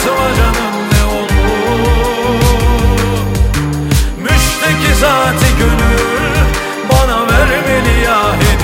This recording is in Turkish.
Yazıma canım ne olur? Müşteki zati gönül Bana vermeli ya hediye